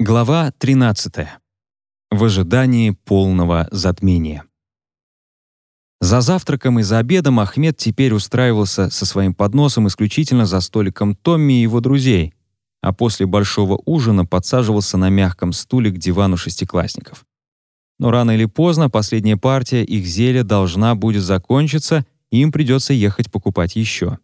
Глава 13. В ожидании полного затмения. За завтраком и за обедом Ахмед теперь устраивался со своим подносом исключительно за столиком Томми и его друзей, а после большого ужина подсаживался на мягком стуле к дивану шестиклассников. Но рано или поздно последняя партия их зелья должна будет закончиться, и им придется ехать покупать еще.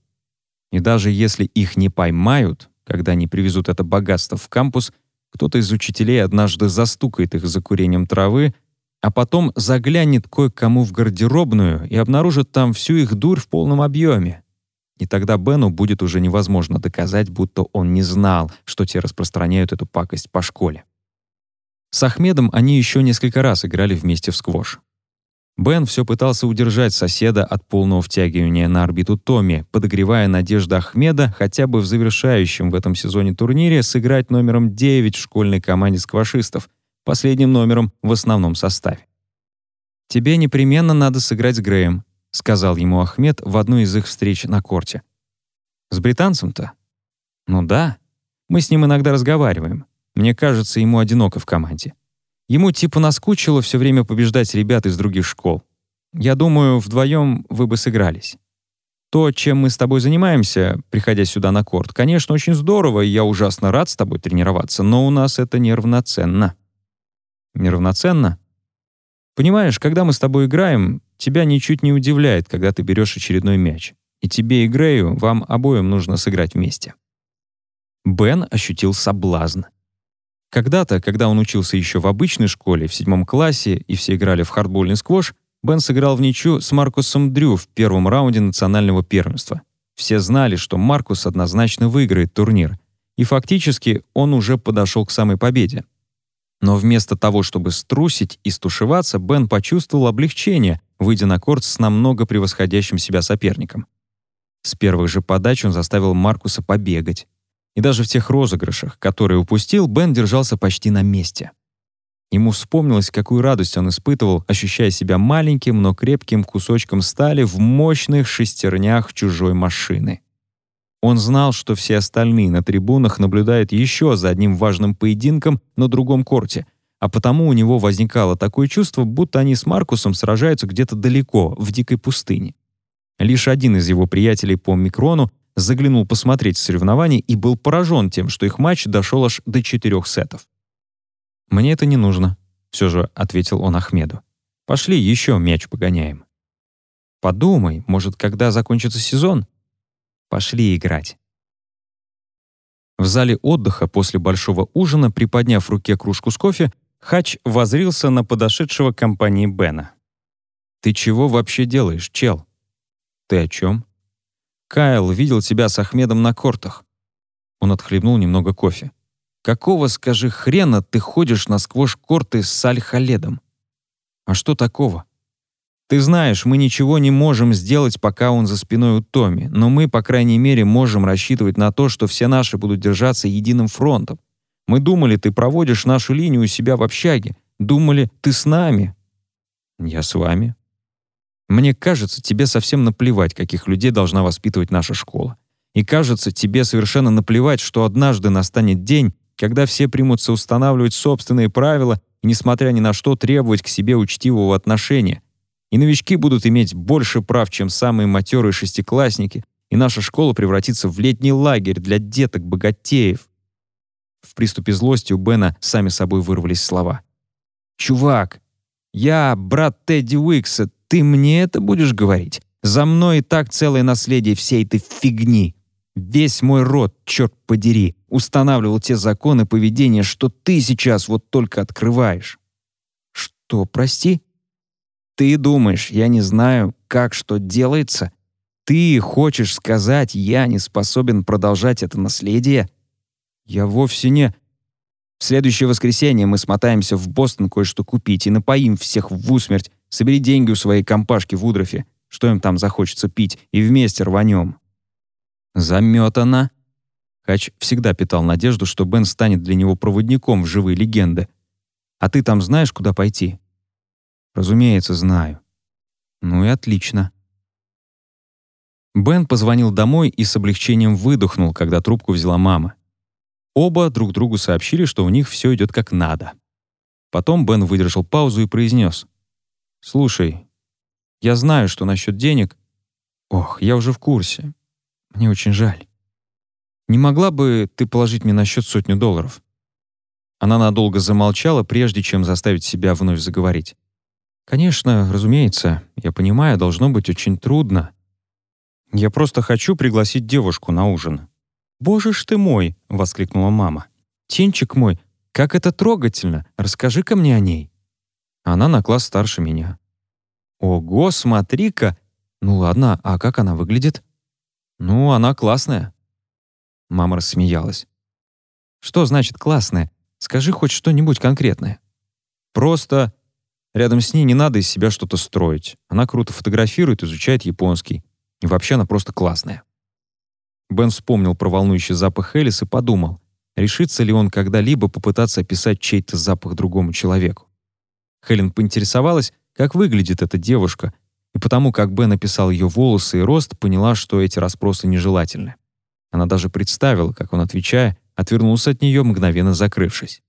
И даже если их не поймают, когда они привезут это богатство в кампус — кто-то из учителей однажды застукает их за курением травы, а потом заглянет кое-кому в гардеробную и обнаружит там всю их дурь в полном объеме. И тогда Бену будет уже невозможно доказать, будто он не знал, что те распространяют эту пакость по школе. С Ахмедом они еще несколько раз играли вместе в сквош. Бен все пытался удержать соседа от полного втягивания на орбиту Томми, подогревая надежду Ахмеда хотя бы в завершающем в этом сезоне турнире сыграть номером 9 в школьной команде сквашистов, последним номером в основном составе. «Тебе непременно надо сыграть с Греем», — сказал ему Ахмед в одну из их встреч на корте. «С британцем-то?» «Ну да. Мы с ним иногда разговариваем. Мне кажется, ему одиноко в команде. Ему типа наскучило все время побеждать ребят из других школ. Я думаю, вдвоем вы бы сыгрались. То, чем мы с тобой занимаемся, приходя сюда на корт, конечно, очень здорово, и я ужасно рад с тобой тренироваться, но у нас это неравноценно. Неравноценно? Понимаешь, когда мы с тобой играем, тебя ничуть не удивляет, когда ты берешь очередной мяч. И тебе и Грею, вам обоим нужно сыграть вместе. Бен ощутил соблазн. Когда-то, когда он учился еще в обычной школе, в седьмом классе, и все играли в хардбольный сквош, Бен сыграл в ничью с Маркусом Дрю в первом раунде национального первенства. Все знали, что Маркус однозначно выиграет турнир, и фактически он уже подошел к самой победе. Но вместо того, чтобы струсить и стушеваться, Бен почувствовал облегчение, выйдя на корт с намного превосходящим себя соперником. С первых же подач он заставил Маркуса побегать, и даже в тех розыгрышах, которые упустил, Бен держался почти на месте. Ему вспомнилось, какую радость он испытывал, ощущая себя маленьким, но крепким кусочком стали в мощных шестернях чужой машины. Он знал, что все остальные на трибунах наблюдают еще за одним важным поединком на другом корте, а потому у него возникало такое чувство, будто они с Маркусом сражаются где-то далеко, в дикой пустыне. Лишь один из его приятелей по микрону заглянул посмотреть соревнования и был поражен тем, что их матч дошел аж до четырех сетов. «Мне это не нужно», — все же ответил он Ахмеду. «Пошли еще мяч погоняем». «Подумай, может, когда закончится сезон?» «Пошли играть». В зале отдыха после большого ужина, приподняв в руке кружку с кофе, Хач возрился на подошедшего компании Бена. «Ты чего вообще делаешь, чел?» «Ты о чем?» Кайл видел тебя с Ахмедом на кортах». Он отхлебнул немного кофе. «Какого, скажи, хрена ты ходишь на сквош-корты с Аль-Халедом?» «А что такого?» «Ты знаешь, мы ничего не можем сделать, пока он за спиной у Томи, но мы, по крайней мере, можем рассчитывать на то, что все наши будут держаться единым фронтом. Мы думали, ты проводишь нашу линию у себя в общаге. Думали, ты с нами». «Я с вами», мне кажется, тебе совсем наплевать, каких людей должна воспитывать наша школа. И кажется, тебе совершенно наплевать, что однажды настанет день, когда все примутся устанавливать собственные правила и, несмотря ни на что, требовать к себе учтивого отношения. И новички будут иметь больше прав, чем самые матерые шестиклассники, и наша школа превратится в летний лагерь для деток-богатеев. В приступе злости у Бена сами собой вырвались слова. «Чувак, я брат Тедди Уикса, ты мне это будешь говорить? За мной и так целое наследие всей этой фигни. Весь мой род, черт подери, устанавливал те законы поведения, что ты сейчас вот только открываешь. Что, прости? Ты думаешь, я не знаю, как что делается? Ты хочешь сказать, я не способен продолжать это наследие? Я вовсе не... В следующее воскресенье мы смотаемся в Бостон кое-что купить и напоим всех в усмерть, Собери деньги у своей компашки в Удрофе, что им там захочется пить, и вместе рванем». «Заметана». Хач всегда питал надежду, что Бен станет для него проводником в живые легенды. «А ты там знаешь, куда пойти?» «Разумеется, знаю». «Ну и отлично». Бен позвонил домой и с облегчением выдохнул, когда трубку взяла мама. Оба друг другу сообщили, что у них все идет как надо. Потом Бен выдержал паузу и произнес. «Слушай, я знаю, что насчет денег... Ох, я уже в курсе. Мне очень жаль. Не могла бы ты положить мне на счет сотню долларов?» Она надолго замолчала, прежде чем заставить себя вновь заговорить. «Конечно, разумеется, я понимаю, должно быть очень трудно. Я просто хочу пригласить девушку на ужин». «Боже ж ты мой!» — воскликнула мама. «Тинчик мой, как это трогательно! Расскажи-ка мне о ней». Она на класс старше меня. «Ого, смотри-ка! Ну ладно, а как она выглядит?» «Ну, она классная». Мама рассмеялась. «Что значит классная? Скажи хоть что-нибудь конкретное». «Просто рядом с ней не надо из себя что-то строить. Она круто фотографирует, изучает японский. И вообще она просто классная». Бен вспомнил про волнующий запах Элис и подумал, решится ли он когда-либо попытаться описать чей-то запах другому человеку. Хелен поинтересовалась, как выглядит эта девушка, и потому как Бен описал ее волосы и рост, поняла, что эти расспросы нежелательны. Она даже представила, как он, отвечая, отвернулся от нее, мгновенно закрывшись.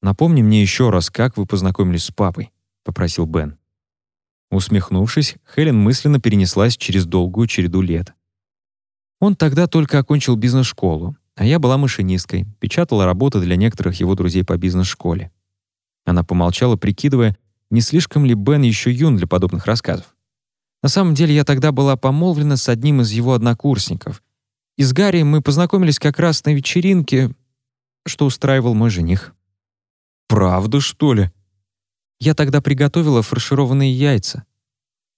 «Напомни мне еще раз, как вы познакомились с папой», — попросил Бен. Усмехнувшись, Хелен мысленно перенеслась через долгую череду лет. Он тогда только окончил бизнес-школу, а я была машинисткой, печатала работы для некоторых его друзей по бизнес-школе. Она помолчала, прикидывая, не слишком ли Бен еще юн для подобных рассказов. На самом деле я тогда была помолвлена с одним из его однокурсников. И с Гарри мы познакомились как раз на вечеринке, что устраивал мой жених. «Правда, что ли?» Я тогда приготовила фаршированные яйца.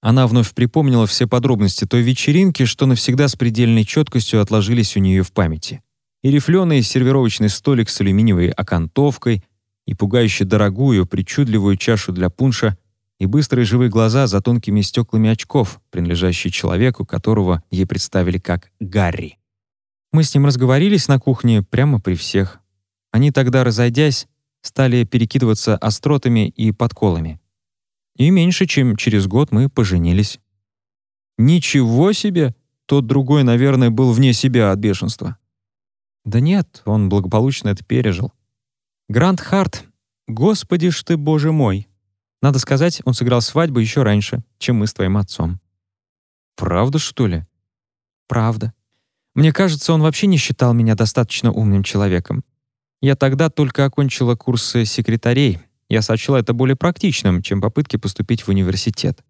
Она вновь припомнила все подробности той вечеринки, что навсегда с предельной четкостью отложились у нее в памяти. И рифленый сервировочный столик с алюминиевой окантовкой, и пугающе дорогую, причудливую чашу для пунша, и быстрые живые глаза за тонкими стеклами очков, принадлежащие человеку, которого ей представили как Гарри. Мы с ним разговорились на кухне прямо при всех. Они тогда, разойдясь, стали перекидываться остротами и подколами. И меньше чем через год мы поженились. Ничего себе! Тот другой, наверное, был вне себя от бешенства. Да нет, он благополучно это пережил. Грант Харт, господи ж ты, боже мой. Надо сказать, он сыграл свадьбу еще раньше, чем мы с твоим отцом. Правда, что ли? Правда. Мне кажется, он вообще не считал меня достаточно умным человеком. Я тогда только окончила курсы секретарей, я сочла это более практичным, чем попытки поступить в университет.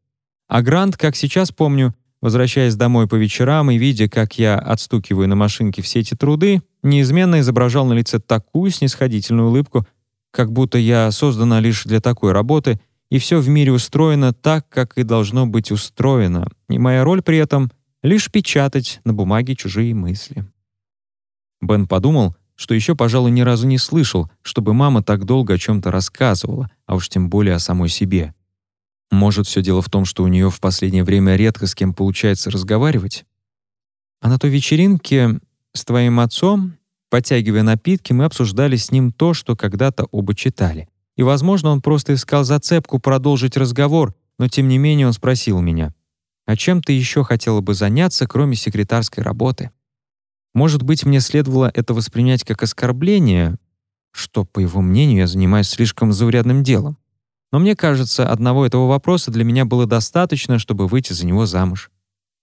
А Грант, как сейчас помню, возвращаясь домой по вечерам и видя, как я отстукиваю на машинке все эти труды, неизменно изображал на лице такую снисходительную улыбку, как будто я создана лишь для такой работы, и все в мире устроено так, как и должно быть устроено, и моя роль при этом — лишь печатать на бумаге чужие мысли. Бен подумал, что еще, пожалуй, ни разу не слышал, чтобы мама так долго о чем-то рассказывала, а уж тем более о самой себе. Может, все дело в том, что у нее в последнее время редко с кем получается разговаривать? А на той вечеринке с твоим отцом, подтягивая напитки, мы обсуждали с ним то, что когда-то оба читали. И, возможно, он просто искал зацепку продолжить разговор, но тем не менее он спросил меня, «А чем ты еще хотела бы заняться, кроме секретарской работы?» Может быть, мне следовало это воспринять как оскорбление, что, по его мнению, я занимаюсь слишком заурядным делом. Но мне кажется, одного этого вопроса для меня было достаточно, чтобы выйти за него замуж.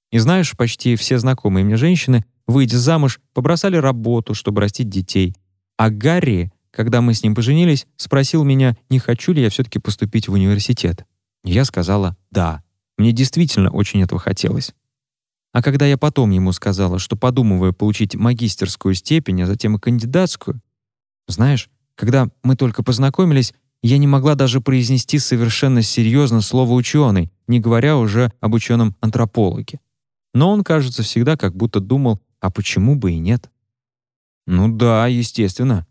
И знаешь, почти все знакомые мне женщины, выйдя замуж, побросали работу, чтобы растить детей. А Гарри, когда мы с ним поженились, спросил меня, не хочу ли я все-таки поступить в университет. И я сказала «да». Мне действительно очень этого хотелось. А когда я потом ему сказала, что подумываю получить магистерскую степень, а затем и кандидатскую, знаешь, когда мы только познакомились, я не могла даже произнести совершенно серьезно слово «ученый», не говоря уже об ученом-антропологе. Но он, кажется, всегда как будто думал, а почему бы и нет? Ну да, естественно.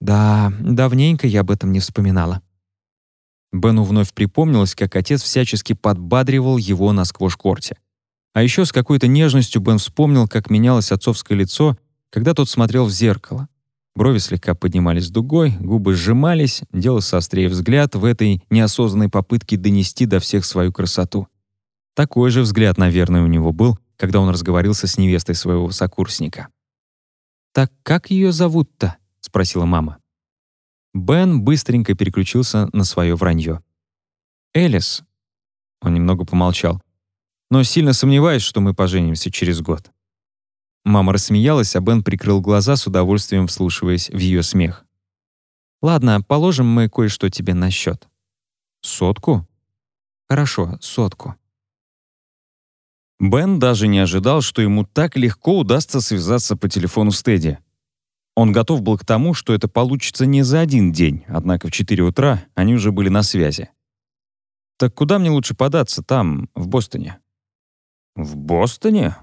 Да, давненько я об этом не вспоминала. Бену вновь припомнилось, как отец всячески подбадривал его на сквош-корте. А еще с какой-то нежностью Бен вспомнил, как менялось отцовское лицо, когда тот смотрел в зеркало. Брови слегка поднимались дугой, губы сжимались, делался острее взгляд в этой неосознанной попытке донести до всех свою красоту. Такой же взгляд, наверное, у него был, когда он разговорился с невестой своего сокурсника. «Так как ее зовут-то?» — спросила мама. Бен быстренько переключился на свое вранье. «Элис». Он немного помолчал. «Но сильно сомневаюсь, что мы поженимся через год». Мама рассмеялась, а Бен прикрыл глаза с удовольствием вслушиваясь в ее смех. «Ладно, положим мы кое-что тебе на счет». «Сотку?» «Хорошо, сотку». Бен даже не ожидал, что ему так легко удастся связаться по телефону с Тедди. Он готов был к тому, что это получится не за один день, однако в 4 утра они уже были на связи. «Так куда мне лучше податься там, в Бостоне?» «В Бостоне?»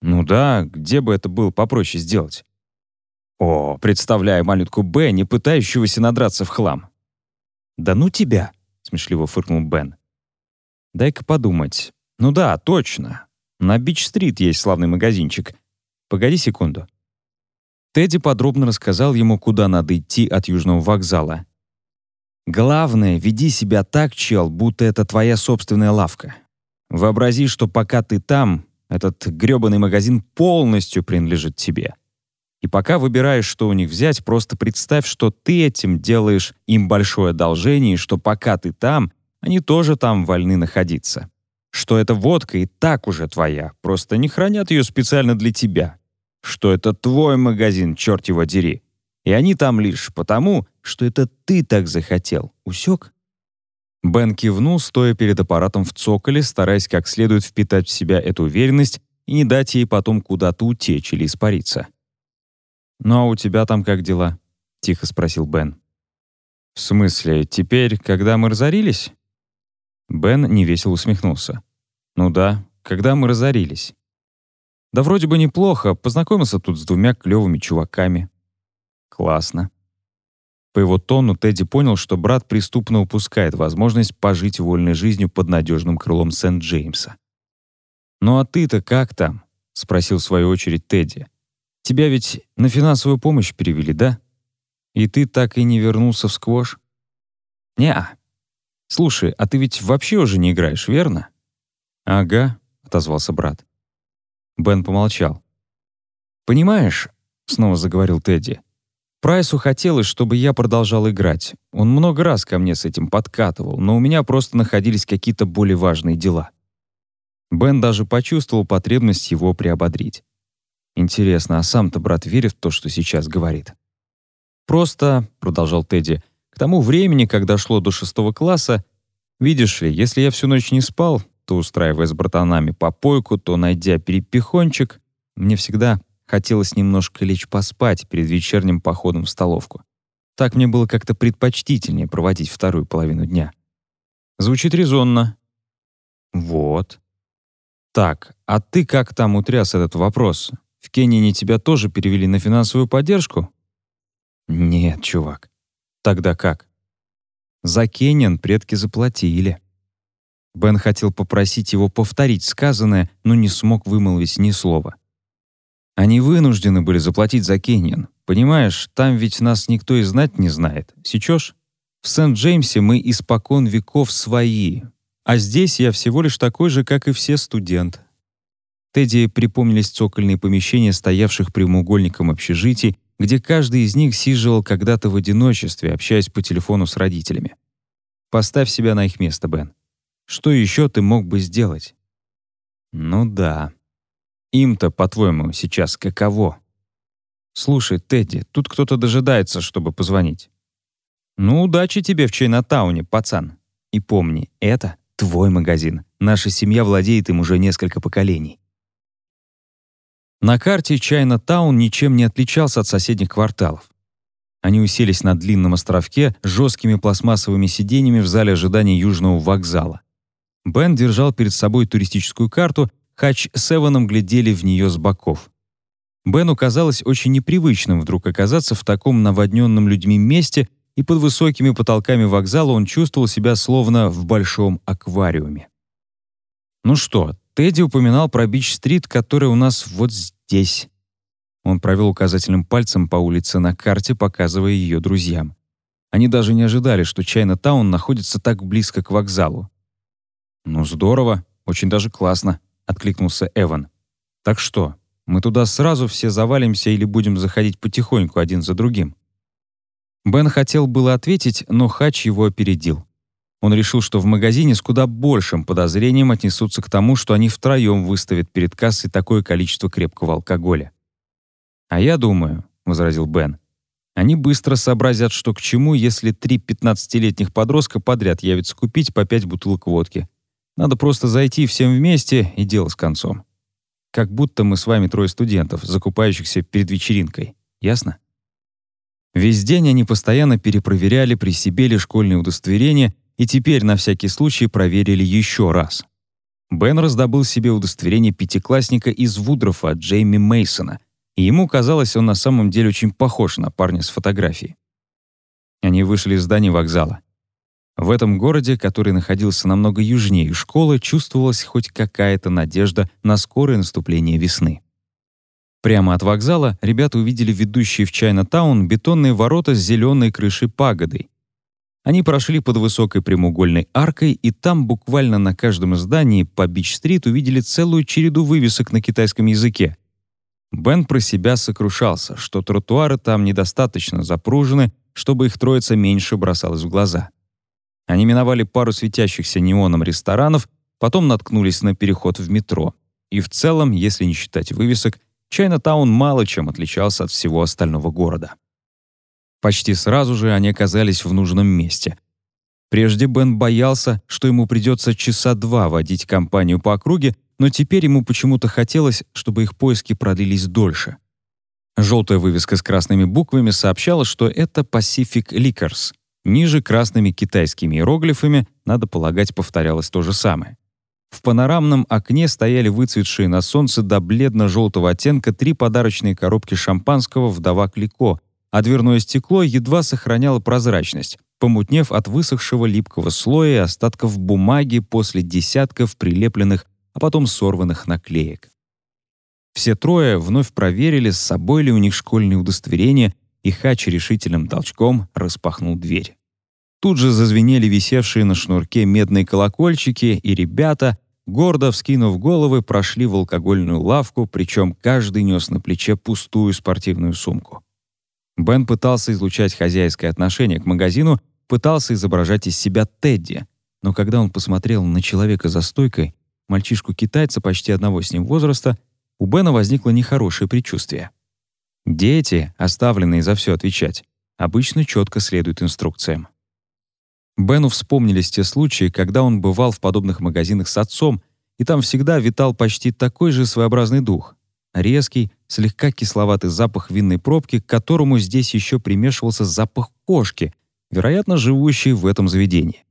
«Ну да, где бы это было попроще сделать?» «О, представляю малютку Б, не пытающегося надраться в хлам». «Да ну тебя!» — смешливо фыркнул Бен. «Дай-ка подумать. Ну да, точно. На Бич-стрит есть славный магазинчик. Погоди секунду». Тедди подробно рассказал ему, куда надо идти от Южного вокзала. «Главное, веди себя так, чел, будто это твоя собственная лавка. Вообрази, что пока ты там, этот грёбаный магазин полностью принадлежит тебе. И пока выбираешь, что у них взять, просто представь, что ты этим делаешь им большое одолжение, и что пока ты там, они тоже там вольны находиться. Что эта водка и так уже твоя, просто не хранят ее специально для тебя. Что это твой магазин, черт его дери. И они там лишь потому, что это ты так захотел. Усек? Бен кивнул, стоя перед аппаратом в цоколе, стараясь как следует впитать в себя эту уверенность и не дать ей потом куда-то утечь или испариться. «Ну а у тебя там как дела?» — тихо спросил Бен. «В смысле, теперь, когда мы разорились?» Бен невесело усмехнулся. «Ну да, когда мы разорились». «Да вроде бы неплохо, познакомился тут с двумя клевыми чуваками». «Классно». По его тону Тедди понял, что брат преступно упускает возможность пожить вольной жизнью под надежным крылом Сент-Джеймса. «Ну а ты-то как там?» — спросил в свою очередь Тедди. Тебя ведь на финансовую помощь перевели, да? И ты так и не вернулся в сквош? Неа. Слушай, а ты ведь вообще уже не играешь, верно? Ага, отозвался брат. Бен помолчал. Понимаешь, снова заговорил Тедди. Прайсу хотелось, чтобы я продолжал играть. Он много раз ко мне с этим подкатывал, но у меня просто находились какие-то более важные дела. Бен даже почувствовал потребность его приободрить. Интересно, а сам-то брат верит в то, что сейчас говорит? «Просто», — продолжал Тедди, — «к тому времени, когда шло до шестого класса, видишь ли, если я всю ночь не спал, то, устраивая с братанами попойку, то, найдя перепихончик, мне всегда хотелось немножко лечь поспать перед вечерним походом в столовку. Так мне было как-то предпочтительнее проводить вторую половину дня. Звучит резонно. Вот. Так, а ты как там утряс этот вопрос? В Кении тебя тоже перевели на финансовую поддержку? Нет, чувак. Тогда как? За Кениан предки заплатили. Бен хотел попросить его повторить сказанное, но не смог вымолвить ни слова. Они вынуждены были заплатить за Кениан. Понимаешь, там ведь нас никто и знать не знает. Сечешь? В Сент-Джеймсе мы испокон веков свои, а здесь я всего лишь такой же, как и все студент. Тедди припомнились цокольные помещения стоявших прямоугольником общежитий, где каждый из них сиживал когда-то в одиночестве, общаясь по телефону с родителями. Поставь себя на их место, Бен. Что еще ты мог бы сделать? Ну да. Им-то, по-твоему, сейчас каково? Слушай, Тедди, тут кто-то дожидается, чтобы позвонить. Ну, удачи тебе в Чайнатауне, пацан. И помни, это твой магазин. Наша семья владеет им уже несколько поколений. На карте Чайна-таун ничем не отличался от соседних кварталов. Они уселись на длинном островке с жесткими пластмассовыми сиденьями в зале ожидания Южного вокзала. Бен держал перед собой туристическую карту, Хач с Эваном глядели в нее с боков. Бену казалось очень непривычным вдруг оказаться в таком наводненном людьми месте, и под высокими потолками вокзала он чувствовал себя словно в большом аквариуме. «Ну что, Тедди упоминал про Бич-стрит, которая у нас вот здесь. Он провел указательным пальцем по улице на карте, показывая ее друзьям. Они даже не ожидали, что Чайна-таун находится так близко к вокзалу. «Ну здорово, очень даже классно», — откликнулся Эван. «Так что, Мы туда сразу все завалимся или будем заходить потихоньку один за другим?» Бен хотел было ответить, но Хач его опередил. Он решил, что в магазине с куда большим подозрением отнесутся к тому, что они втроем выставят перед кассой такое количество крепкого алкоголя. «А я думаю», — возразил Бен, «они быстро сообразят, что к чему, если три 15-летних подростка подряд явятся купить по пять бутылок водки. Надо просто зайти всем вместе, и дело с концом. Как будто мы с вами трое студентов, закупающихся перед вечеринкой. Ясно?» Весь день они постоянно перепроверяли при себе ли школьные удостоверения и теперь на всякий случай проверили еще раз. Бен раздобыл себе удостоверение пятиклассника из Вудрофа Джейми Мейсона, и ему казалось, он на самом деле очень похож на парня с фотографии. Они вышли из здания вокзала. В этом городе, который находился намного южнее школы, чувствовалась хоть какая-то надежда на скорое наступление весны. Прямо от вокзала ребята увидели ведущие в Чайна-таун бетонные ворота с зеленой крышей пагодой, они прошли под высокой прямоугольной аркой, и там буквально на каждом здании по Бич-стрит увидели целую череду вывесок на китайском языке. Бен про себя сокрушался, что тротуары там недостаточно запружены, чтобы их троица меньше бросалась в глаза. Они миновали пару светящихся неоном ресторанов, потом наткнулись на переход в метро. И в целом, если не считать вывесок, Чайна-таун мало чем отличался от всего остального города. Почти сразу же они оказались в нужном месте. Прежде Бен боялся, что ему придется часа два водить компанию по округе, но теперь ему почему-то хотелось, чтобы их поиски продлились дольше. Желтая вывеска с красными буквами сообщала, что это Pacific Liquors. Ниже красными китайскими иероглифами, надо полагать, повторялось то же самое. В панорамном окне стояли выцветшие на солнце до бледно-желтого оттенка три подарочные коробки шампанского «Вдова Клико», а дверное стекло едва сохраняло прозрачность, помутнев от высохшего липкого слоя и остатков бумаги после десятков прилепленных, а потом сорванных наклеек. Все трое вновь проверили, с собой ли у них школьные удостоверения, и Хач решительным толчком распахнул дверь. Тут же зазвенели висевшие на шнурке медные колокольчики, и ребята, гордо вскинув головы, прошли в алкогольную лавку, причем каждый нес на плече пустую спортивную сумку. Бен пытался излучать хозяйское отношение к магазину, пытался изображать из себя Тедди, но когда он посмотрел на человека за стойкой, мальчишку-китайца почти одного с ним возраста, у Бена возникло нехорошее предчувствие. Дети, оставленные за все отвечать, обычно четко следуют инструкциям. Бену вспомнились те случаи, когда он бывал в подобных магазинах с отцом, и там всегда витал почти такой же своеобразный дух. Резкий, слегка кисловатый запах винной пробки, к которому здесь еще примешивался запах кошки, вероятно, живущей в этом заведении.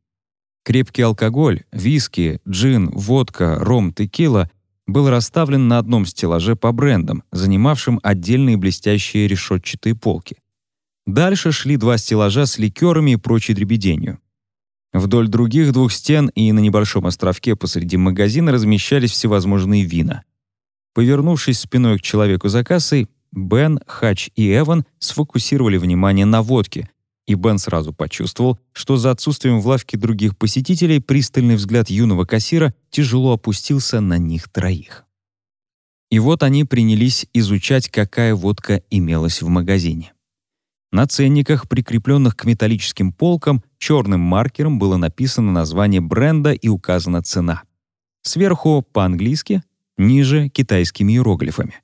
Крепкий алкоголь, виски, джин, водка, ром, текила был расставлен на одном стеллаже по брендам, занимавшим отдельные блестящие решетчатые полки. Дальше шли два стеллажа с ликерами и прочей дребеденью. Вдоль других двух стен и на небольшом островке посреди магазина размещались всевозможные вина. Повернувшись спиной к человеку за кассой, Бен, Хач и Эван сфокусировали внимание на водке, и Бен сразу почувствовал, что за отсутствием в лавке других посетителей пристальный взгляд юного кассира тяжело опустился на них троих. И вот они принялись изучать, какая водка имелась в магазине. На ценниках, прикрепленных к металлическим полкам, черным маркером было написано название бренда и указана цена. Сверху по-английски ниже — китайскими иероглифами.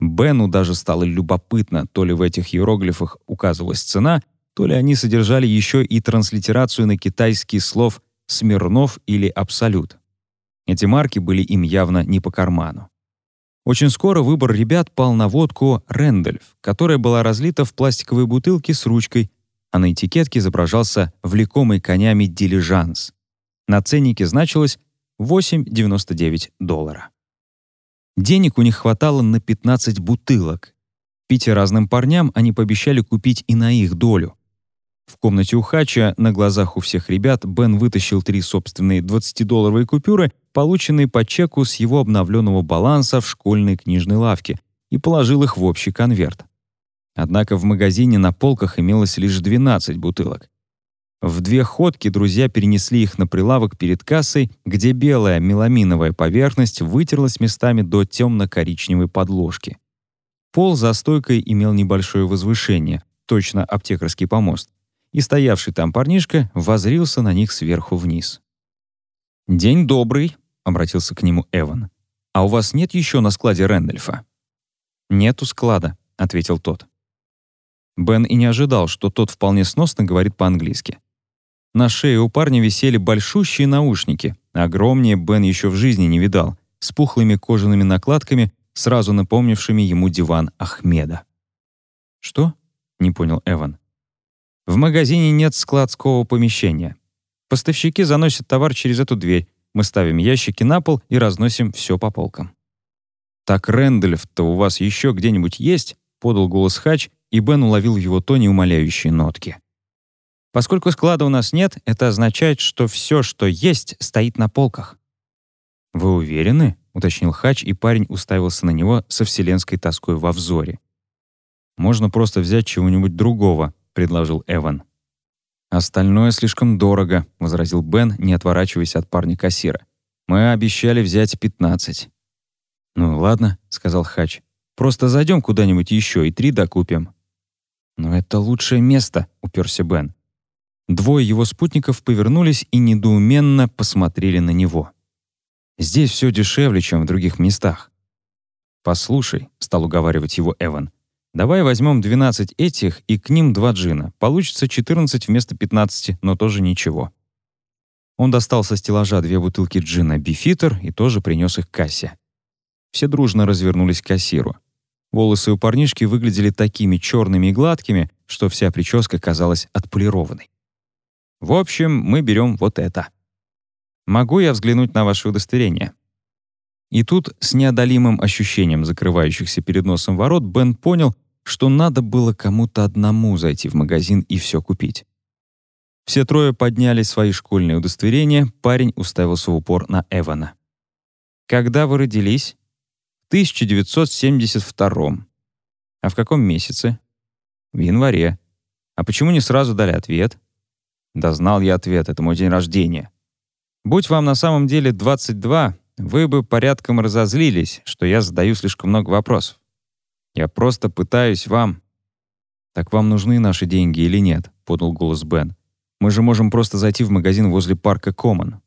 Бену даже стало любопытно, то ли в этих иероглифах указывалась цена, то ли они содержали еще и транслитерацию на китайский слов «Смирнов» или «Абсолют». Эти марки были им явно не по карману. Очень скоро выбор ребят пал на водку «Рэндольф», которая была разлита в пластиковой бутылке с ручкой, а на этикетке изображался влекомый конями дилижанс. На ценнике значилось 8,99 доллара. Денег у них хватало на 15 бутылок. Пяти разным парням они пообещали купить и на их долю. В комнате у Хача на глазах у всех ребят Бен вытащил три собственные 20-долларовые купюры, полученные по чеку с его обновленного баланса в школьной книжной лавке, и положил их в общий конверт. Однако в магазине на полках имелось лишь 12 бутылок. В две ходки друзья перенесли их на прилавок перед кассой, где белая меламиновая поверхность вытерлась местами до темно-коричневой подложки. Пол за стойкой имел небольшое возвышение, точно аптекарский помост, и стоявший там парнишка возрился на них сверху вниз. «День добрый», — обратился к нему Эван. «А у вас нет еще на складе Рэндольфа?» «Нету склада», — ответил тот. Бен и не ожидал, что тот вполне сносно говорит по-английски. На шее у парня висели большущие наушники, огромнее Бен еще в жизни не видал, с пухлыми кожаными накладками, сразу напомнившими ему диван Ахмеда. «Что?» — не понял Эван. «В магазине нет складского помещения. Поставщики заносят товар через эту дверь, мы ставим ящики на пол и разносим все по полкам». «Так Рэндольф-то у вас еще где-нибудь есть?» — подал голос Хач, и Бен уловил в его тоне умоляющие нотки. Поскольку склада у нас нет, это означает, что все, что есть, стоит на полках. «Вы уверены?» — уточнил Хач, и парень уставился на него со вселенской тоской во взоре. «Можно просто взять чего-нибудь другого», — предложил Эван. «Остальное слишком дорого», — возразил Бен, не отворачиваясь от парня-кассира. «Мы обещали взять 15». «Ну ладно», — сказал Хач. «Просто зайдем куда-нибудь еще и три докупим». «Но это лучшее место», — уперся Бен. Двое его спутников повернулись и недоуменно посмотрели на него. «Здесь все дешевле, чем в других местах». «Послушай», — стал уговаривать его Эван, «давай возьмем 12 этих и к ним два джина. Получится 14 вместо 15, но тоже ничего». Он достал со стеллажа две бутылки джина «Бифитер» и тоже принес их к кассе. Все дружно развернулись к кассиру. Волосы у парнишки выглядели такими черными и гладкими, что вся прическа казалась отполированной. В общем, мы берем вот это. Могу я взглянуть на ваше удостоверение?» И тут, с неодолимым ощущением закрывающихся перед носом ворот, Бен понял, что надо было кому-то одному зайти в магазин и все купить. Все трое подняли свои школьные удостоверения, парень уставился в упор на Эвана. «Когда вы родились?» «В 1972 «А в каком месяце?» «В январе». «А почему не сразу дали ответ?» Да знал я ответ, это мой день рождения. Будь вам на самом деле 22, вы бы порядком разозлились, что я задаю слишком много вопросов. Я просто пытаюсь вам... «Так вам нужны наши деньги или нет?» — подал голос Бен. «Мы же можем просто зайти в магазин возле парка Коммон».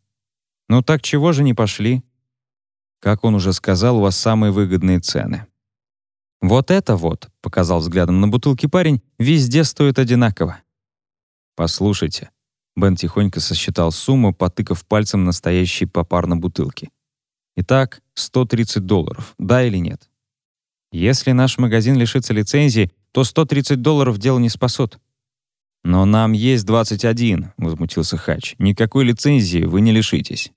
«Ну так чего же не пошли?» «Как он уже сказал, у вас самые выгодные цены». «Вот это вот», — показал взглядом на бутылки парень, — «везде стоит одинаково». «Послушайте». Бен тихонько сосчитал сумму, потыкав пальцем настоящей попарно бутылки. «Итак, 130 долларов, да или нет?» «Если наш магазин лишится лицензии, то 130 долларов дело не спасут». «Но нам есть 21», — возмутился Хач. «Никакой лицензии вы не лишитесь».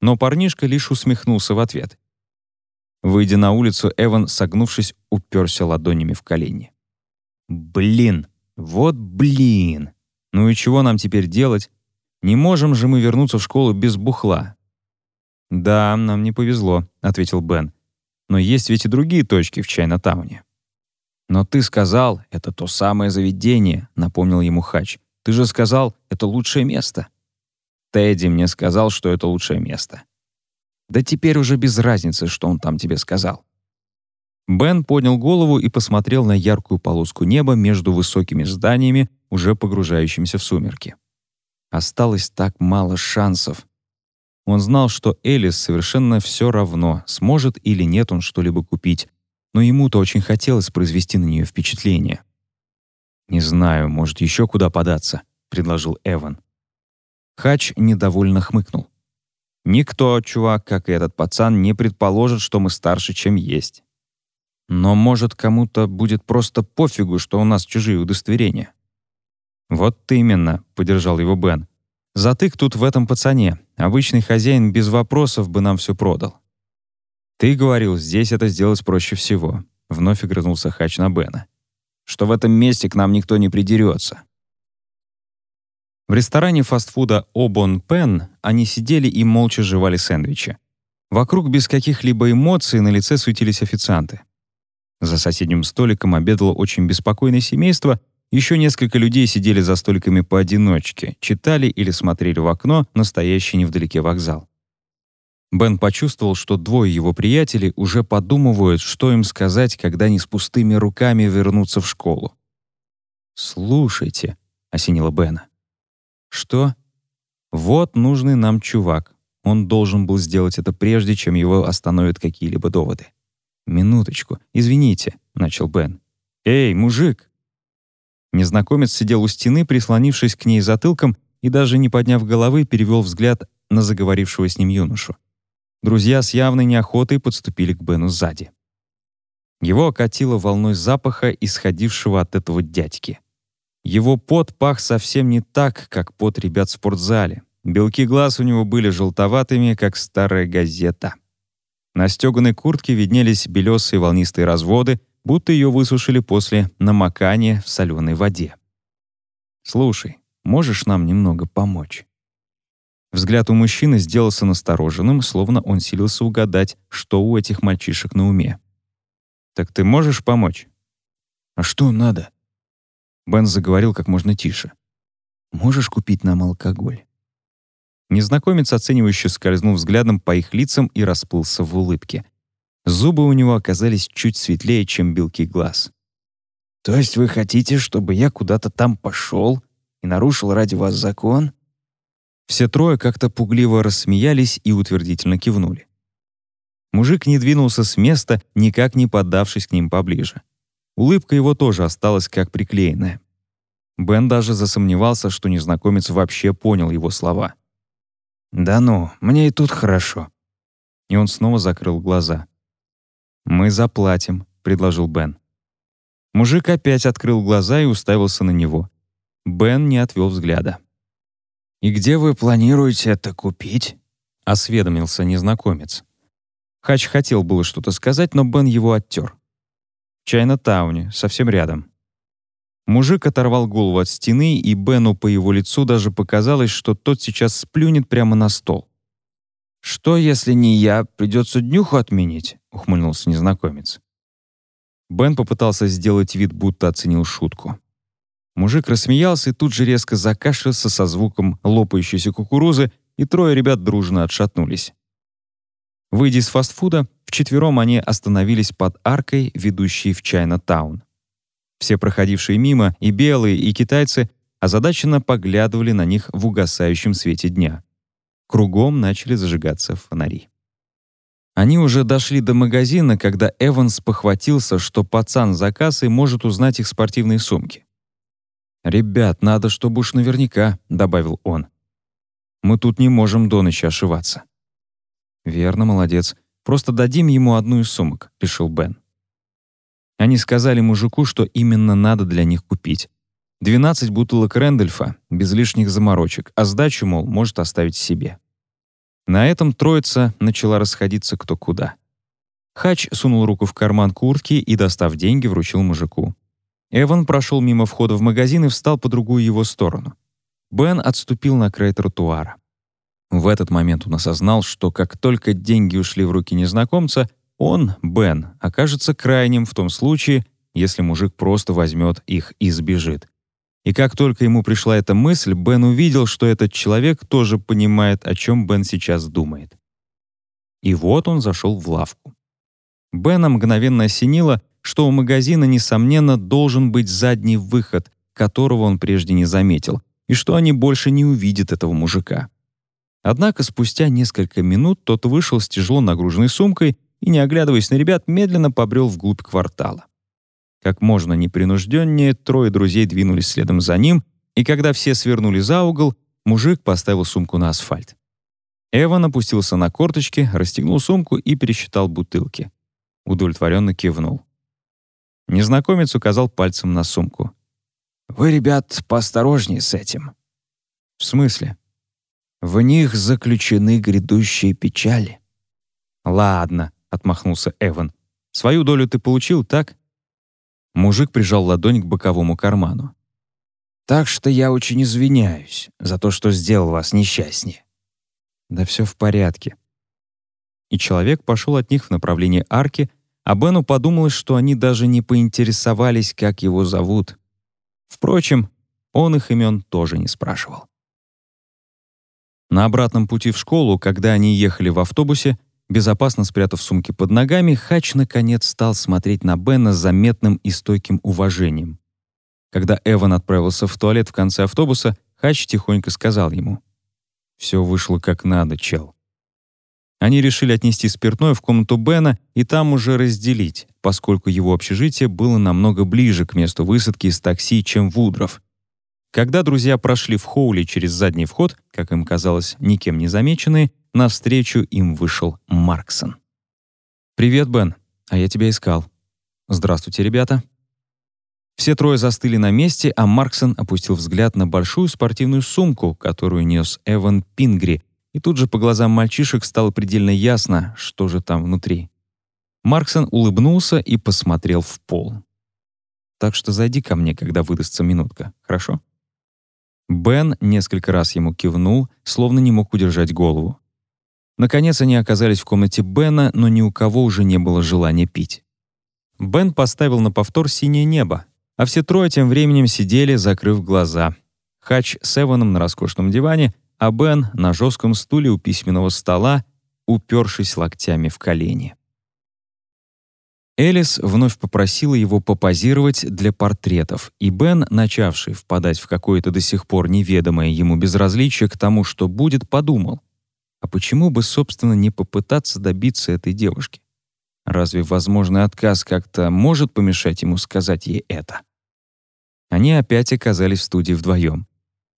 Но парнишка лишь усмехнулся в ответ. Выйдя на улицу, Эван, согнувшись, уперся ладонями в колени. «Блин! Вот блин!» Ну и чего нам теперь делать? Не можем же мы вернуться в школу без бухла. Да, нам не повезло, ответил Бен. Но есть ведь и другие точки в Чайна-тауне. Но ты сказал, это то самое заведение, напомнил ему Хач. Ты же сказал, это лучшее место. Тедди мне сказал, что это лучшее место. Да теперь уже без разницы, что он там тебе сказал. Бен поднял голову и посмотрел на яркую полоску неба между высокими зданиями, уже погружающимися в сумерки. Осталось так мало шансов. Он знал, что Элис совершенно все равно, сможет или нет он что-либо купить, но ему-то очень хотелось произвести на нее впечатление. «Не знаю, может, еще куда податься», — предложил Эван. Хач недовольно хмыкнул. «Никто, чувак, как и этот пацан, не предположит, что мы старше, чем есть. Но, может, кому-то будет просто пофигу, что у нас чужие удостоверения. Вот именно, поддержал его Бен. Затык тут в этом пацане. Обычный хозяин без вопросов бы нам все продал. Ты говорил, здесь это сделать проще всего. Вновь огрызнулся Хач на Бена. Что в этом месте к нам никто не придерется. В ресторане фастфуда «Обон Пен» они сидели и молча жевали сэндвичи. Вокруг без каких-либо эмоций на лице суетились официанты. За соседним столиком обедало очень беспокойное семейство, Еще несколько людей сидели за столиками поодиночке, читали или смотрели в окно настоящий невдалеке вокзал. Бен почувствовал, что двое его приятелей уже подумывают, что им сказать, когда они с пустыми руками вернутся в школу. «Слушайте», — осенило Бена. «Что?» «Вот нужный нам чувак. Он должен был сделать это прежде, чем его остановят какие-либо доводы». «Минуточку, извините», — начал Бен. «Эй, мужик!» Незнакомец сидел у стены, прислонившись к ней затылком и даже не подняв головы, перевел взгляд на заговорившего с ним юношу. Друзья с явной неохотой подступили к Бену сзади. Его окатило волной запаха, исходившего от этого дядьки. Его пот пах совсем не так, как пот ребят в спортзале. Белки глаз у него были желтоватыми, как старая газета. На стёганой куртке виднелись белесые волнистые разводы, будто ее высушили после намокания в соленой воде. «Слушай, можешь нам немного помочь?» Взгляд у мужчины сделался настороженным, словно он силился угадать, что у этих мальчишек на уме. «Так ты можешь помочь?» «А что надо?» Бен заговорил как можно тише. «Можешь купить нам алкоголь?» Незнакомец, оценивающе скользнул взглядом по их лицам и расплылся в улыбке. Зубы у него оказались чуть светлее, чем белки глаз. «То есть вы хотите, чтобы я куда-то там пошел и нарушил ради вас закон?» Все трое как-то пугливо рассмеялись и утвердительно кивнули. Мужик не двинулся с места, никак не поддавшись к ним поближе. Улыбка его тоже осталась как приклеенная. Бен даже засомневался, что незнакомец вообще понял его слова. «Да ну, мне и тут хорошо». И он снова закрыл глаза. «Мы заплатим», — предложил Бен. Мужик опять открыл глаза и уставился на него. Бен не отвел взгляда. «И где вы планируете это купить?» — осведомился незнакомец. Хач хотел было что-то сказать, но Бен его оттер. «В Чайна-тауне, совсем рядом». Мужик оторвал голову от стены, и Бену по его лицу даже показалось, что тот сейчас сплюнет прямо на стол. «Что, если не я, придется днюху отменить?» — ухмыльнулся незнакомец. Бен попытался сделать вид, будто оценил шутку. Мужик рассмеялся и тут же резко закашлялся со звуком лопающейся кукурузы, и трое ребят дружно отшатнулись. Выйдя из фастфуда, вчетвером они остановились под аркой, ведущей в Чайна-таун. Все проходившие мимо, и белые, и китайцы, озадаченно поглядывали на них в угасающем свете дня. Кругом начали зажигаться фонари. Они уже дошли до магазина, когда Эванс похватился, что пацан за кассой может узнать их спортивные сумки. «Ребят, надо, чтобы уж наверняка», — добавил он. «Мы тут не можем до ночи ошиваться». «Верно, молодец. Просто дадим ему одну из сумок», — решил Бен. Они сказали мужику, что именно надо для них купить. 12 бутылок Рэндольфа, без лишних заморочек, а сдачу, мол, может оставить себе. На этом троица начала расходиться кто куда. Хач сунул руку в карман куртки и, достав деньги, вручил мужику. Эван прошел мимо входа в магазин и встал по другую его сторону. Бен отступил на край тротуара. В этот момент он осознал, что как только деньги ушли в руки незнакомца, он, Бен, окажется крайним в том случае, если мужик просто возьмет их и сбежит. И как только ему пришла эта мысль, Бен увидел, что этот человек тоже понимает, о чем Бен сейчас думает. И вот он зашел в лавку. Бена мгновенно осенило, что у магазина, несомненно, должен быть задний выход, которого он прежде не заметил, и что они больше не увидят этого мужика. Однако спустя несколько минут тот вышел с тяжело нагруженной сумкой и, не оглядываясь на ребят, медленно побрел вглубь квартала. Как можно непринужденнее, трое друзей двинулись следом за ним, и когда все свернули за угол, мужик поставил сумку на асфальт. Эван опустился на корточки, расстегнул сумку и пересчитал бутылки. Удовлетворенно кивнул. Незнакомец указал пальцем на сумку. «Вы, ребят, поосторожнее с этим». «В смысле?» «В них заключены грядущие печали». «Ладно», — отмахнулся Эван. «Свою долю ты получил, так?» Мужик прижал ладонь к боковому карману. «Так что я очень извиняюсь за то, что сделал вас несчастнее». «Да все в порядке». И человек пошел от них в направлении арки, а Бену подумалось, что они даже не поинтересовались, как его зовут. Впрочем, он их имен тоже не спрашивал. На обратном пути в школу, когда они ехали в автобусе, безопасно спрятав сумки под ногами, Хач наконец стал смотреть на Бена с заметным и стойким уважением. Когда Эван отправился в туалет в конце автобуса, Хач тихонько сказал ему: «Все вышло как надо, чел». Они решили отнести спиртное в комнату Бена и там уже разделить, поскольку его общежитие было намного ближе к месту высадки из такси, чем Вудров. Когда друзья прошли в Хоули через задний вход, как им казалось, никем не замеченные, навстречу им вышел Марксон. «Привет, Бен. А я тебя искал». «Здравствуйте, ребята». Все трое застыли на месте, а Марксон опустил взгляд на большую спортивную сумку, которую нес Эван Пингри, и тут же по глазам мальчишек стало предельно ясно, что же там внутри. Марксон улыбнулся и посмотрел в пол. «Так что зайди ко мне, когда выдастся минутка, хорошо?» Бен несколько раз ему кивнул, словно не мог удержать голову. Наконец они оказались в комнате Бена, но ни у кого уже не было желания пить. Бен поставил на повтор «Синее небо», а все трое тем временем сидели, закрыв глаза. Хач с Эваном на роскошном диване, а Бен на жестком стуле у письменного стола, упершись локтями в колени. Элис вновь попросила его попозировать для портретов, и Бен, начавший впадать в какое-то до сих пор неведомое ему безразличие к тому, что будет, подумал, а почему бы, собственно, не попытаться добиться этой девушки? Разве возможный отказ как-то может помешать ему сказать ей это? Они опять оказались в студии вдвоем.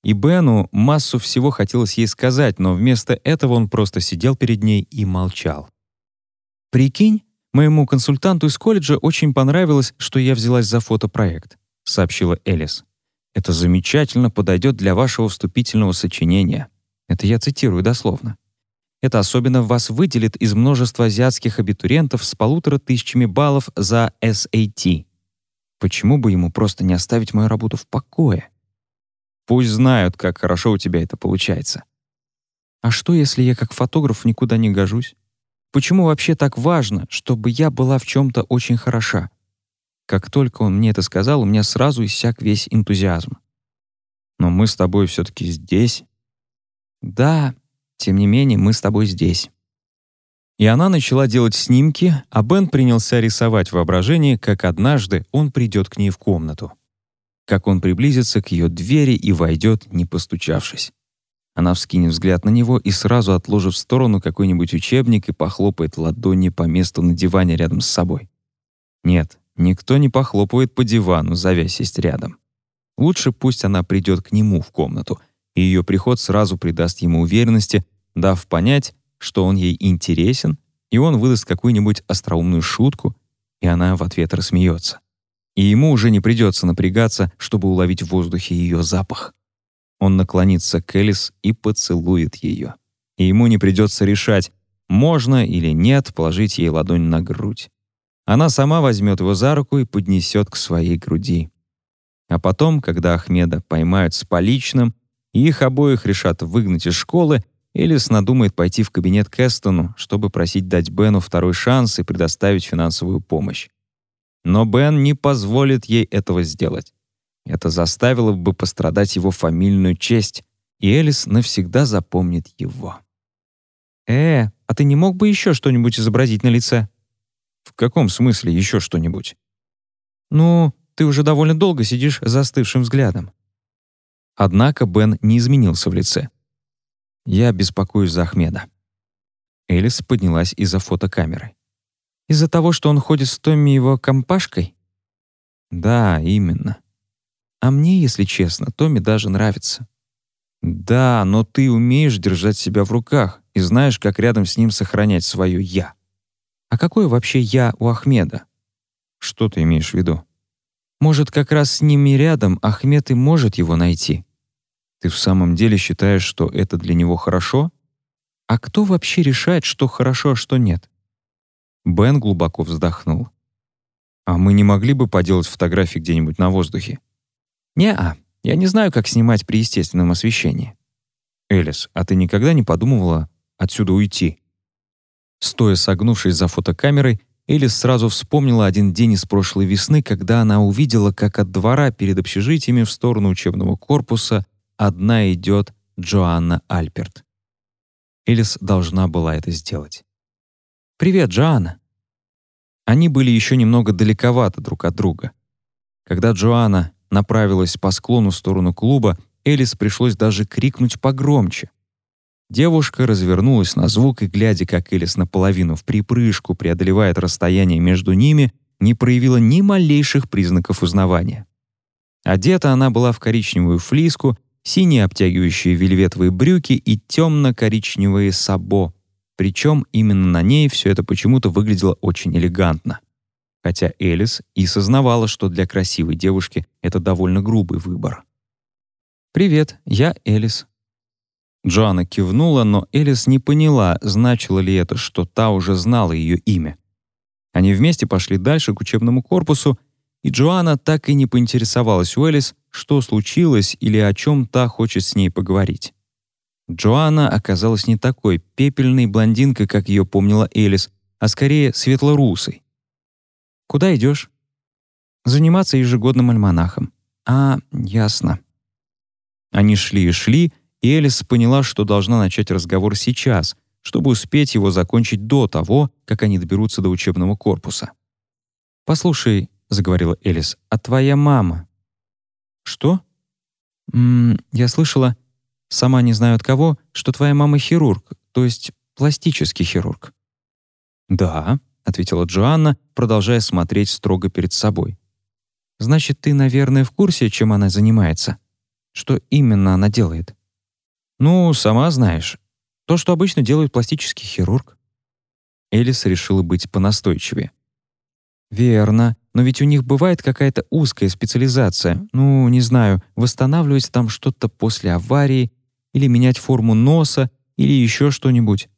И Бену массу всего хотелось ей сказать, но вместо этого он просто сидел перед ней и молчал. «Прикинь, Моему консультанту из колледжа очень понравилось, что я взялась за фотопроект, сообщила Элис. Это замечательно подойдет для вашего вступительного сочинения. Это я цитирую дословно. Это особенно вас выделит из множества азиатских абитуриентов с полутора тысячами баллов за SAT. Почему бы ему просто не оставить мою работу в покое? Пусть знают, как хорошо у тебя это получается. А что, если я как фотограф никуда не гожусь? Почему вообще так важно, чтобы я была в чем-то очень хороша? Как только он мне это сказал, у меня сразу иссяк весь энтузиазм. Но мы с тобой все таки здесь. Да, тем не менее, мы с тобой здесь. И она начала делать снимки, а Бен принялся рисовать воображение, как однажды он придет к ней в комнату. Как он приблизится к ее двери и войдет, не постучавшись. Она вскинет взгляд на него и сразу отложит в сторону какой-нибудь учебник и похлопает ладони по месту на диване рядом с собой. Нет, никто не похлопывает по дивану, зовя сесть рядом. Лучше пусть она придет к нему в комнату, и ее приход сразу придаст ему уверенности, дав понять, что он ей интересен, и он выдаст какую-нибудь остроумную шутку, и она в ответ рассмеется. И ему уже не придется напрягаться, чтобы уловить в воздухе ее запах. Он наклонится к Элис и поцелует ее. И ему не придется решать, можно или нет положить ей ладонь на грудь. Она сама возьмет его за руку и поднесет к своей груди. А потом, когда Ахмеда поймают с поличным, их обоих решат выгнать из школы, Элис надумает пойти в кабинет к Эстону, чтобы просить дать Бену второй шанс и предоставить финансовую помощь. Но Бен не позволит ей этого сделать. Это заставило бы пострадать его фамильную честь, и Элис навсегда запомнит его. «Э, а ты не мог бы еще что-нибудь изобразить на лице?» «В каком смысле еще что-нибудь?» «Ну, ты уже довольно долго сидишь застывшим взглядом». Однако Бен не изменился в лице. «Я беспокоюсь за Ахмеда». Элис поднялась из-за фотокамеры. «Из-за того, что он ходит с Томми его компашкой?» «Да, именно. А мне, если честно, Томми даже нравится. Да, но ты умеешь держать себя в руках и знаешь, как рядом с ним сохранять свое «я». А какое вообще «я» у Ахмеда? Что ты имеешь в виду? Может, как раз с ними рядом Ахмед и может его найти? Ты в самом деле считаешь, что это для него хорошо? А кто вообще решает, что хорошо, а что нет? Бен глубоко вздохнул. А мы не могли бы поделать фотографии где-нибудь на воздухе? «Не-а, я не знаю, как снимать при естественном освещении». «Элис, а ты никогда не подумывала отсюда уйти?» Стоя согнувшись за фотокамерой, Элис сразу вспомнила один день из прошлой весны, когда она увидела, как от двора перед общежитиями в сторону учебного корпуса одна идет Джоанна Альперт. Элис должна была это сделать. «Привет, Джоанна!» Они были еще немного далековато друг от друга. Когда Джоанна направилась по склону в сторону клуба, Элис пришлось даже крикнуть погромче. Девушка развернулась на звук и, глядя, как Элис наполовину в припрыжку преодолевает расстояние между ними, не проявила ни малейших признаков узнавания. Одета она была в коричневую флиску, синие обтягивающие вельветовые брюки и темно-коричневые сабо, причем именно на ней все это почему-то выглядело очень элегантно. Хотя Элис и сознавала, что для красивой девушки это довольно грубый выбор. «Привет, я Элис», Джоанна кивнула, но Элис не поняла, значило ли это, что та уже знала ее имя. Они вместе пошли дальше к учебному корпусу, и Джоанна так и не поинтересовалась Элис, что случилось или о чем та хочет с ней поговорить. Джоанна оказалась не такой пепельной блондинкой, как ее помнила Элис, а скорее светлорусой. «Куда идешь?» «Заниматься ежегодным альманахом». «А, ясно». Они шли и шли, и Элис поняла, что должна начать разговор сейчас, чтобы успеть его закончить до того, как они доберутся до учебного корпуса. «Послушай», — заговорила Элис, — «а твоя мама?» «Что?» «М -м, «Я слышала, сама не знаю от кого, что твоя мама хирург, то есть пластический хирург». «Да», — ответила Джоанна, продолжая смотреть строго перед собой. «Значит, ты, наверное, в курсе, чем она занимается? Что именно она делает?» «Ну, сама знаешь. То, что обычно делает пластический хирург». Элис решила быть понастойчивее. «Верно. Но ведь у них бывает какая-то узкая специализация. Ну, не знаю, восстанавливать там что-то после аварии, или менять форму носа, или еще что-нибудь.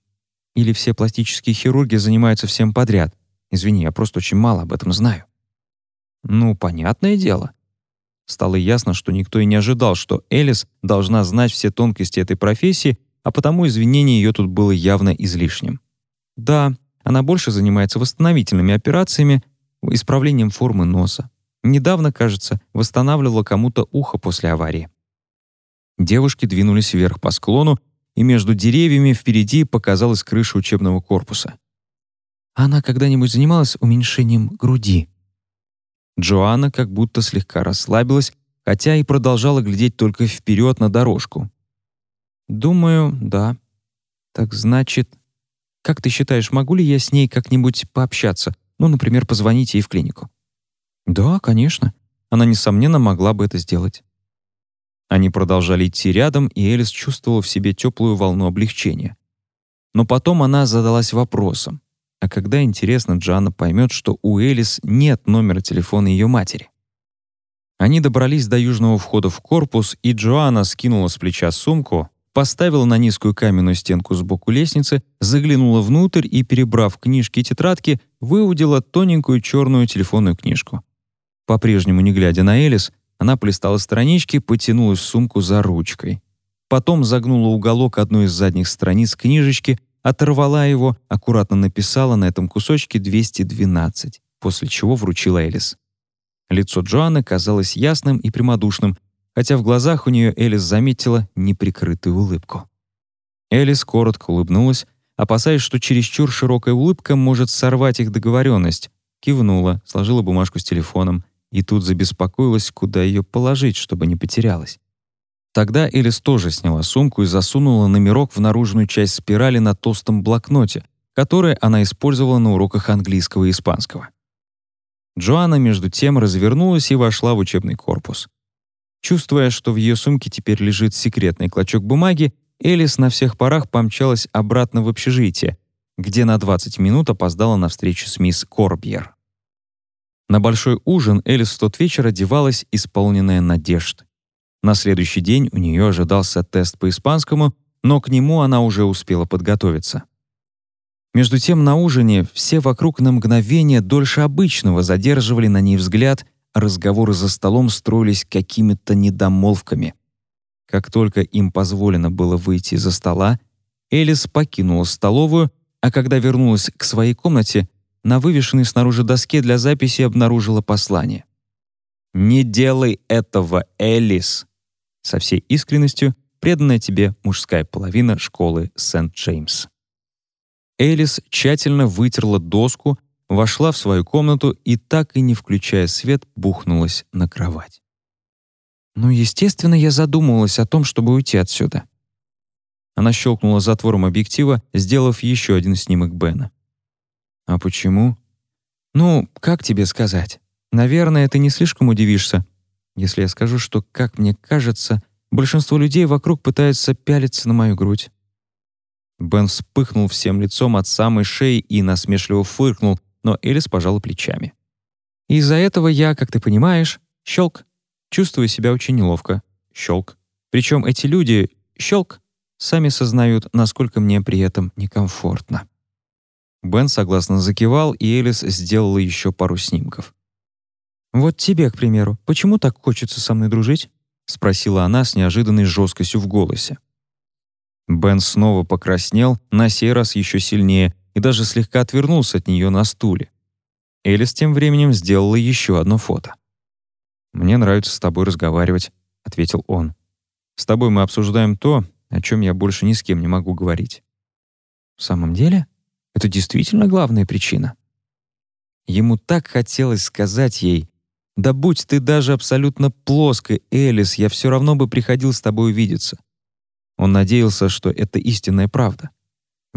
Или все пластические хирурги занимаются всем подряд. Извини, я просто очень мало об этом знаю». «Ну, понятное дело. Стало ясно, что никто и не ожидал, что Элис должна знать все тонкости этой профессии, а потому извинение ее тут было явно излишним. Да, она больше занимается восстановительными операциями, исправлением формы носа. Недавно, кажется, восстанавливала кому-то ухо после аварии. Девушки двинулись вверх по склону, и между деревьями впереди показалась крыша учебного корпуса. Она когда-нибудь занималась уменьшением груди? Джоанна как будто слегка расслабилась, хотя и продолжала глядеть только вперед на дорожку. «Думаю, да. Так значит, как ты считаешь, могу ли я с ней как-нибудь пообщаться? Ну, например, позвонить ей в клинику?» «Да, конечно. Она, несомненно, могла бы это сделать». Они продолжали идти рядом, и Элис чувствовала в себе теплую волну облегчения. Но потом она задалась вопросом. А когда, интересно, Джанна поймет, что у Элис нет номера телефона ее матери? Они добрались до южного входа в корпус, и Джоанна скинула с плеча сумку, поставила на низкую каменную стенку сбоку лестницы, заглянула внутрь и, перебрав книжки и тетрадки, выудила тоненькую черную телефонную книжку. По-прежнему, не глядя на Элис, она полистала странички, потянулась сумку за ручкой. Потом загнула уголок одной из задних страниц книжечки оторвала его, аккуратно написала на этом кусочке 212, после чего вручила Элис. Лицо Джоанны казалось ясным и прямодушным, хотя в глазах у нее Элис заметила неприкрытую улыбку. Элис коротко улыбнулась, опасаясь, что чересчур широкая улыбка может сорвать их договоренность, кивнула, сложила бумажку с телефоном и тут забеспокоилась, куда ее положить, чтобы не потерялась. Тогда Элис тоже сняла сумку и засунула номерок в наружную часть спирали на толстом блокноте, который она использовала на уроках английского и испанского. Джоанна, между тем, развернулась и вошла в учебный корпус. Чувствуя, что в ее сумке теперь лежит секретный клочок бумаги, Элис на всех парах помчалась обратно в общежитие, где на 20 минут опоздала на встречу с мисс Корбьер. На большой ужин Элис в тот вечер одевалась, исполненная надежд. На следующий день у нее ожидался тест по испанскому, но к нему она уже успела подготовиться. Между тем на ужине все вокруг на мгновение дольше обычного задерживали на ней взгляд, разговоры за столом строились какими-то недомолвками. Как только им позволено было выйти из-за стола, Элис покинула столовую, а когда вернулась к своей комнате, на вывешенной снаружи доске для записи обнаружила послание. «Не делай этого, Элис!» Со всей искренностью преданная тебе мужская половина школы Сент-Джеймс. Элис тщательно вытерла доску, вошла в свою комнату и, так и не включая свет, бухнулась на кровать. Ну, естественно, я задумывалась о том, чтобы уйти отсюда. Она щелкнула затвором объектива, сделав еще один снимок Бена. «А почему?» «Ну, как тебе сказать? Наверное, ты не слишком удивишься, если я скажу, что, как мне кажется, большинство людей вокруг пытаются пялиться на мою грудь». Бен вспыхнул всем лицом от самой шеи и насмешливо фыркнул, но Элис пожала плечами. «Из-за этого я, как ты понимаешь, щелк, чувствую себя очень неловко, щелк. Причем эти люди, щелк, сами сознают, насколько мне при этом некомфортно». Бен согласно закивал, и Элис сделала еще пару снимков. «Вот тебе, к примеру, почему так хочется со мной дружить?» — спросила она с неожиданной жесткостью в голосе. Бен снова покраснел, на сей раз еще сильнее, и даже слегка отвернулся от нее на стуле. Элис тем временем сделала еще одно фото. «Мне нравится с тобой разговаривать», — ответил он. «С тобой мы обсуждаем то, о чем я больше ни с кем не могу говорить». «В самом деле? Это действительно главная причина?» Ему так хотелось сказать ей, «Да будь ты даже абсолютно плоской, Элис, я все равно бы приходил с тобой увидеться». Он надеялся, что это истинная правда.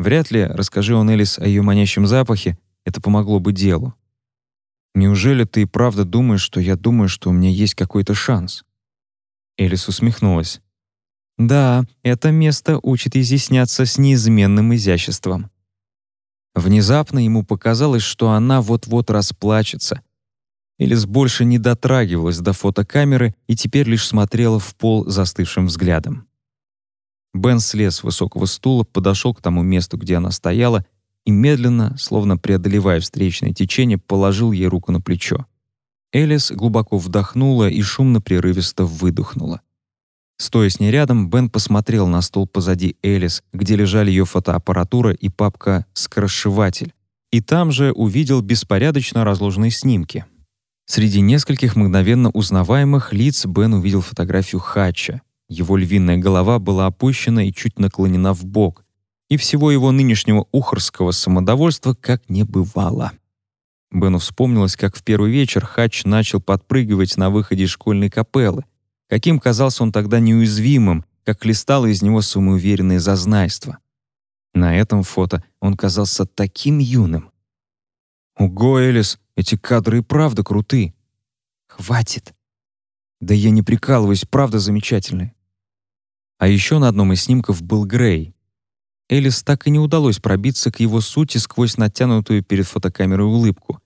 Вряд ли, расскажи он Элис о ее манящем запахе, это помогло бы делу. «Неужели ты правда думаешь, что я думаю, что у меня есть какой-то шанс?» Элис усмехнулась. «Да, это место учит изъясняться с неизменным изяществом». Внезапно ему показалось, что она вот-вот расплачется, Элис больше не дотрагивалась до фотокамеры и теперь лишь смотрела в пол застывшим взглядом. Бен слез с высокого стула, подошел к тому месту, где она стояла, и медленно, словно преодолевая встречное течение, положил ей руку на плечо. Элис глубоко вдохнула и шумно-прерывисто выдохнула. Стоя с ней рядом, Бен посмотрел на стол позади Элис, где лежали ее фотоаппаратура и папка «Скрошеватель». И там же увидел беспорядочно разложенные снимки. Среди нескольких мгновенно узнаваемых лиц Бен увидел фотографию Хача. Его львиная голова была опущена и чуть наклонена в бок, и всего его нынешнего ухорского самодовольства как не бывало. Бену вспомнилось, как в первый вечер Хач начал подпрыгивать на выходе из школьной капеллы. Каким казался он тогда неуязвимым, как листало из него самоуверенное зазнайство. На этом фото он казался таким юным. «Ого, Элис, эти кадры и правда круты. Хватит. Да я не прикалываюсь, правда замечательные. А еще на одном из снимков был Грей. Элис так и не удалось пробиться к его сути сквозь натянутую перед фотокамерой улыбку.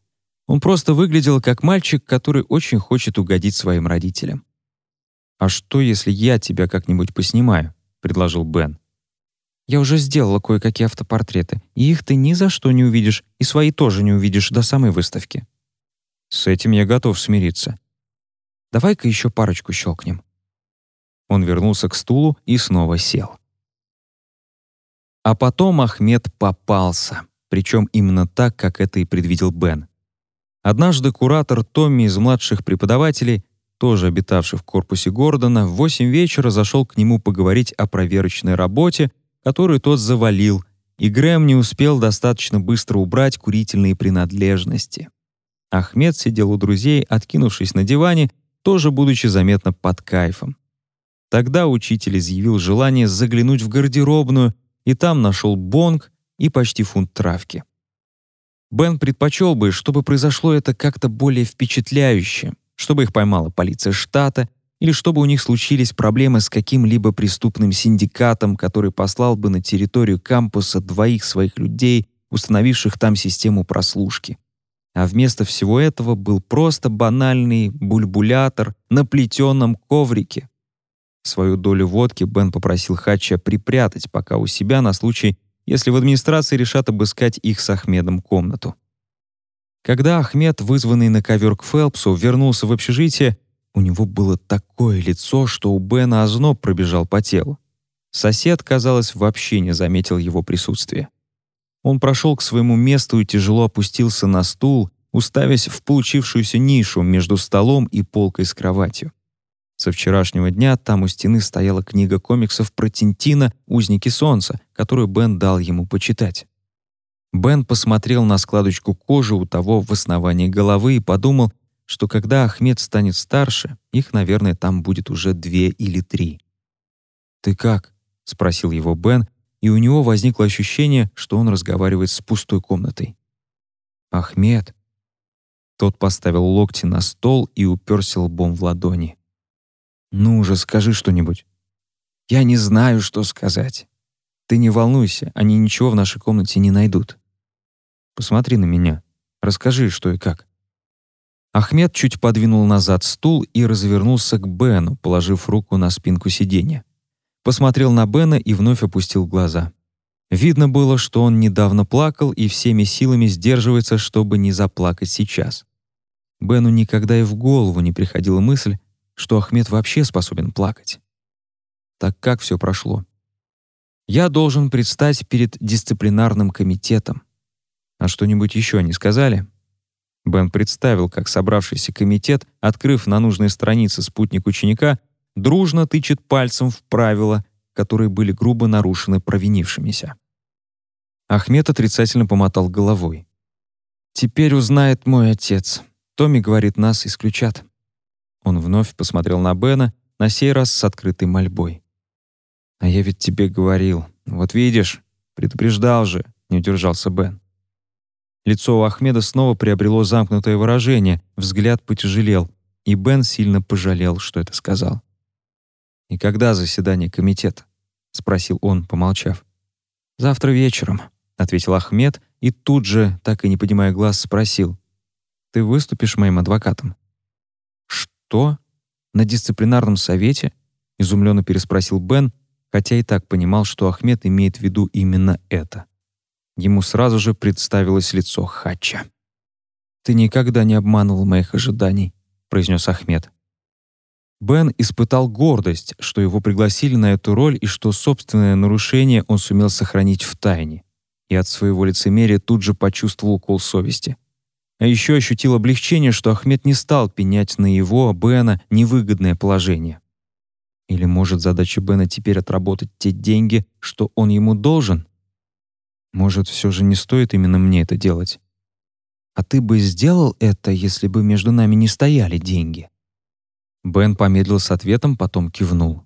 Он просто выглядел как мальчик, который очень хочет угодить своим родителям. «А что, если я тебя как-нибудь поснимаю?» — предложил Бен. Я уже сделала кое-какие автопортреты, и их ты ни за что не увидишь, и свои тоже не увидишь до самой выставки. С этим я готов смириться. Давай-ка еще парочку щелкнем. Он вернулся к стулу и снова сел. А потом Ахмед попался, причем именно так, как это и предвидел Бен. Однажды куратор Томми из младших преподавателей, тоже обитавший в корпусе Гордона, в 8 вечера зашел к нему поговорить о проверочной работе, которую тот завалил, и Грэм не успел достаточно быстро убрать курительные принадлежности. Ахмед сидел у друзей, откинувшись на диване, тоже будучи заметно под кайфом. Тогда учитель изъявил желание заглянуть в гардеробную, и там нашел бонг и почти фунт травки. Бен предпочел бы, чтобы произошло это как-то более впечатляюще, чтобы их поймала полиция штата или чтобы у них случились проблемы с каким-либо преступным синдикатом, который послал бы на территорию кампуса двоих своих людей, установивших там систему прослушки. А вместо всего этого был просто банальный бульбулятор на плетеном коврике. Свою долю водки Бен попросил Хача припрятать пока у себя на случай, если в администрации решат обыскать их с Ахмедом комнату. Когда Ахмед, вызванный на ковер к Фелпсу, вернулся в общежитие, у него было такое лицо, что у Бена озноб пробежал по телу. Сосед, казалось, вообще не заметил его присутствия. Он прошел к своему месту и тяжело опустился на стул, уставясь в получившуюся нишу между столом и полкой с кроватью. Со вчерашнего дня там у стены стояла книга комиксов про Тинтина «Узники солнца», которую Бен дал ему почитать. Бен посмотрел на складочку кожи у того в основании головы и подумал, что когда Ахмед станет старше, их, наверное, там будет уже две или три. «Ты как?» — спросил его Бен, и у него возникло ощущение, что он разговаривает с пустой комнатой. «Ахмед». Тот поставил локти на стол и уперся лбом в ладони. «Ну же, скажи что-нибудь». «Я не знаю, что сказать. Ты не волнуйся, они ничего в нашей комнате не найдут. Посмотри на меня. Расскажи, что и как». Ахмед чуть подвинул назад стул и развернулся к Бену, положив руку на спинку сиденья. Посмотрел на Бена и вновь опустил глаза. Видно было, что он недавно плакал и всеми силами сдерживается, чтобы не заплакать сейчас. Бену никогда и в голову не приходила мысль, что Ахмед вообще способен плакать. Так как все прошло? Я должен предстать перед дисциплинарным комитетом. А что-нибудь еще не сказали? Бен представил, как собравшийся комитет, открыв на нужной странице спутник ученика, дружно тычет пальцем в правила, которые были грубо нарушены провинившимися. Ахмед отрицательно помотал головой. «Теперь узнает мой отец. Томми говорит, нас исключат». Он вновь посмотрел на Бена, на сей раз с открытой мольбой. «А я ведь тебе говорил. Вот видишь, предупреждал же», — не удержался Бен. Лицо у Ахмеда снова приобрело замкнутое выражение, взгляд потяжелел, и Бен сильно пожалел, что это сказал. «И когда заседание комитета?» — спросил он, помолчав. «Завтра вечером», — ответил Ахмед и тут же, так и не поднимая глаз, спросил. «Ты выступишь моим адвокатом?» «Что? На дисциплинарном совете?» — изумленно переспросил Бен, хотя и так понимал, что Ахмед имеет в виду именно это. Ему сразу же представилось лицо Хача. «Ты никогда не обманывал моих ожиданий», — произнес Ахмед. Бен испытал гордость, что его пригласили на эту роль и что собственное нарушение он сумел сохранить в тайне. И от своего лицемерия тут же почувствовал укол совести. А еще ощутил облегчение, что Ахмед не стал пенять на его, Бена, невыгодное положение. Или, может, задача Бена теперь отработать те деньги, что он ему должен? Может, все же не стоит именно мне это делать? А ты бы сделал это, если бы между нами не стояли деньги?» Бен помедлил с ответом, потом кивнул.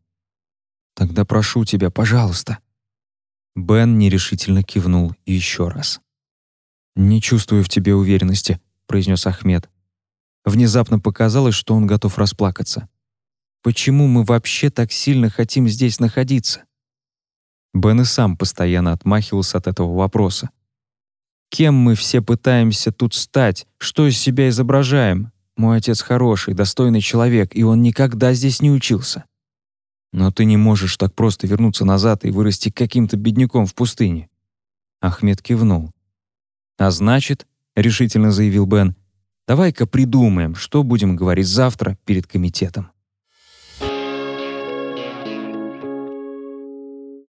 «Тогда прошу тебя, пожалуйста». Бен нерешительно кивнул еще раз. «Не чувствую в тебе уверенности», — произнес Ахмед. Внезапно показалось, что он готов расплакаться. «Почему мы вообще так сильно хотим здесь находиться? Бен и сам постоянно отмахивался от этого вопроса. «Кем мы все пытаемся тут стать? Что из себя изображаем? Мой отец хороший, достойный человек, и он никогда здесь не учился. Но ты не можешь так просто вернуться назад и вырасти каким-то бедняком в пустыне». Ахмед кивнул. «А значит, — решительно заявил Бен, — давай-ка придумаем, что будем говорить завтра перед комитетом».